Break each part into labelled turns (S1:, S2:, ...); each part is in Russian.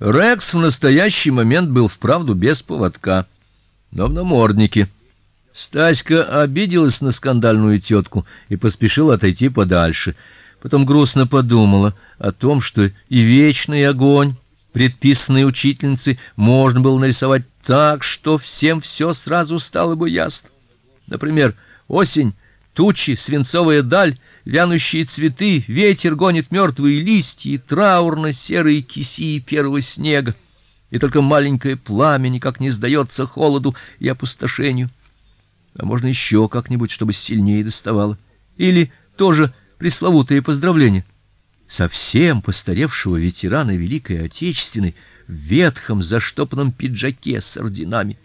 S1: Рекс в настоящий момент был вправду без поводка, но в наморднике. Стаська обиделась на скандальную тетку и поспешила отойти подальше. Потом грустно подумала о том, что и вечный огонь, предписанный учительницей, можно было нарисовать так, что всем все сразу стало бы ясно. Например, осень, тучи, свинцовая даль, вянущие цветы, ветер гонит мертвые листья, и траурно-серые кисии первого снега. И только маленькое пламя никак не сдается холоду и опустошению. А можно еще как-нибудь, чтобы сильнее доставало. Или тоже пресловутые поздравления. Совсем постаревшего ветерана Великой Отечественной в ветхом заштопанном пиджаке с орденами.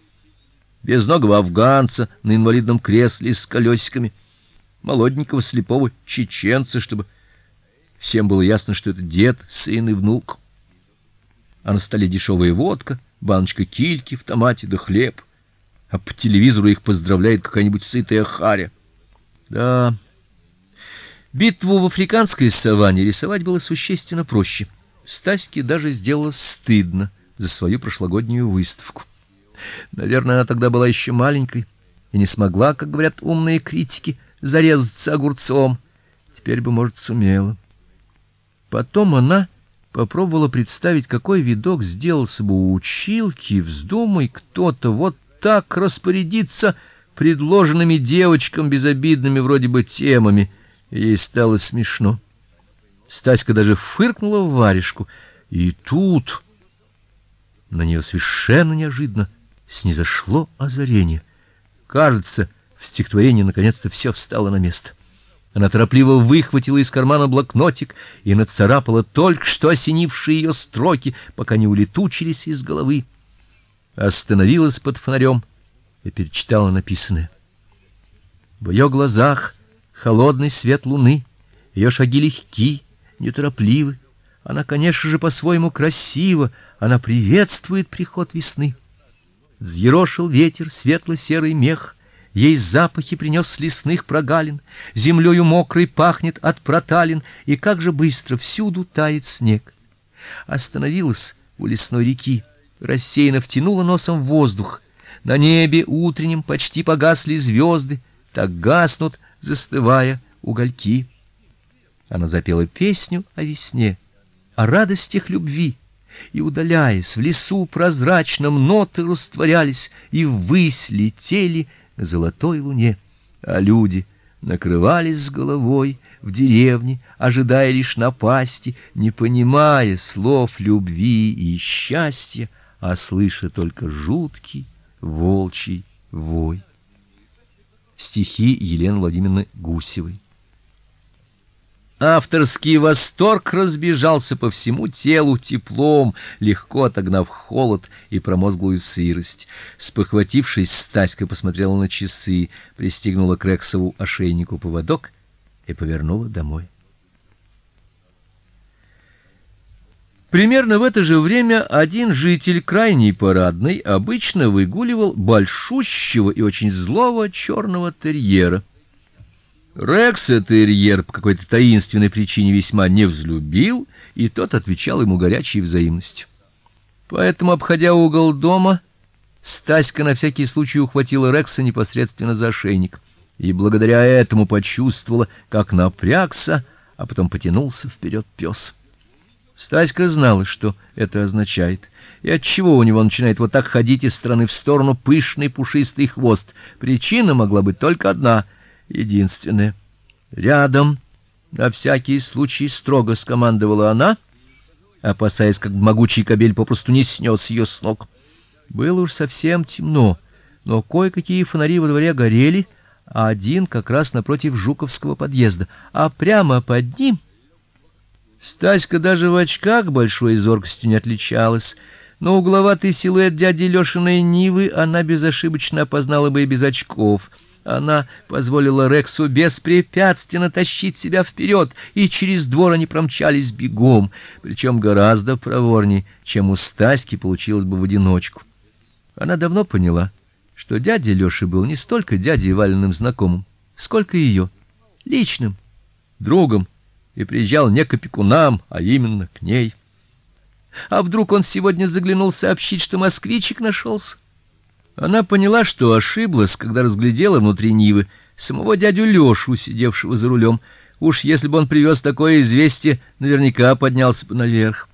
S1: Безногого афганца на инвалидном кресле с колесиками — молоденького слепого чеченца, чтобы всем было ясно, что это дед, сын и внук. А на столе дешевая водка, баночка кильки в томате да хлеб. А по телевизору их поздравляет какая-нибудь сытая харя. Да. Битву в африканской саванне рисовать было существенно проще. Стаське даже сделала стыдно за свою прошлогоднюю выставку. Наверное, она тогда была еще маленькой и не смогла, как говорят умные критики, зарезаться огурцом. Теперь бы, может, сумела. Потом она попробовала представить, какой видок сделался бы у училки, вздумай кто-то вот так распорядиться предложенными девочкам безобидными вроде бы темами. Ей стало смешно. Стаська даже фыркнула в варежку, и тут на нее совершенно неожиданно снизошло озарение. Кажется, в стихотворении наконец-то все встало на место. Она торопливо выхватила из кармана блокнотик и нацарапала только что осенившие ее строки, пока не улетучились из головы. Остановилась под фонарем и перечитала написанное. В ее глазах холодный свет луны, ее шаги легки, неторопливы. Она, конечно же, по-своему красива, она приветствует приход весны. Взъерошил ветер светло-серый мех, Ей запахи принес с лесных прогалин, землею мокрой пахнет от проталин, и как же быстро всюду тает снег. Остановилась у лесной реки, рассеянно втянула носом воздух. На небе утреннем почти погасли звезды, так гаснут, застывая угольки. Она запела песню о весне, о радостях любви, и удаляясь в лесу прозрачном, ноты растворялись и ввысь летели золотой луне, а люди накрывались с головой в деревне, ожидая лишь напасти, не понимая слов любви и счастья, а слыша только жуткий волчий вой. Стихи Елены Владимировны Гусевой. Авторский восторг разбежался по всему телу теплом, легко отогнав холод и промозглую сырость. Спохватившись, Стаська посмотрела на часы, пристегнула к Рексову ошейнику поводок и повернула домой. Примерно в это же время один житель крайней парадной обычно выгуливал большущего и очень злого черного терьера. Рекса терьер по какой-то таинственной причине весьма не взлюбил, и тот отвечал ему горячей взаимностью. Поэтому, обходя угол дома, Стаська на всякий случай ухватила Рекса непосредственно за ошейник, и благодаря этому почувствовала, как напрягся, а потом потянулся вперед пес. Стаська знала, что это означает, и от чего у него начинает вот так ходить из стороны в сторону пышный пушистый хвост. Причина могла быть только одна единственное. Рядом, на всякий случай, строго скомандовала она, опасаясь, как могучий кобель попросту не снес ее с ног. Было уж совсем темно, но кое-какие фонари во дворе горели, а один как раз напротив Жуковского подъезда, а прямо под ним Стаська даже в очках большой зоркостью не отличалась. Но угловатый силуэт дяди Лёшиной Нивы она безошибочно опознала бы и без очков — она позволила Рексу беспрепятственно тащить себя вперед, и через двор они промчались бегом, причем гораздо проворнее, чем у Стаськи получилось бы в одиночку. Она давно поняла, что дядя Лёши был не столько дядей Валиным знакомым, сколько ее личным другом, и приезжал не к опекунам, а именно к ней. А вдруг он сегодня заглянул сообщить, что москвичик нашелся? Она поняла, что ошиблась, когда разглядела внутри Нивы самого дядю Лёшу, сидевшего за рулем. Уж если бы он привез такое известие, наверняка поднялся бы наверх.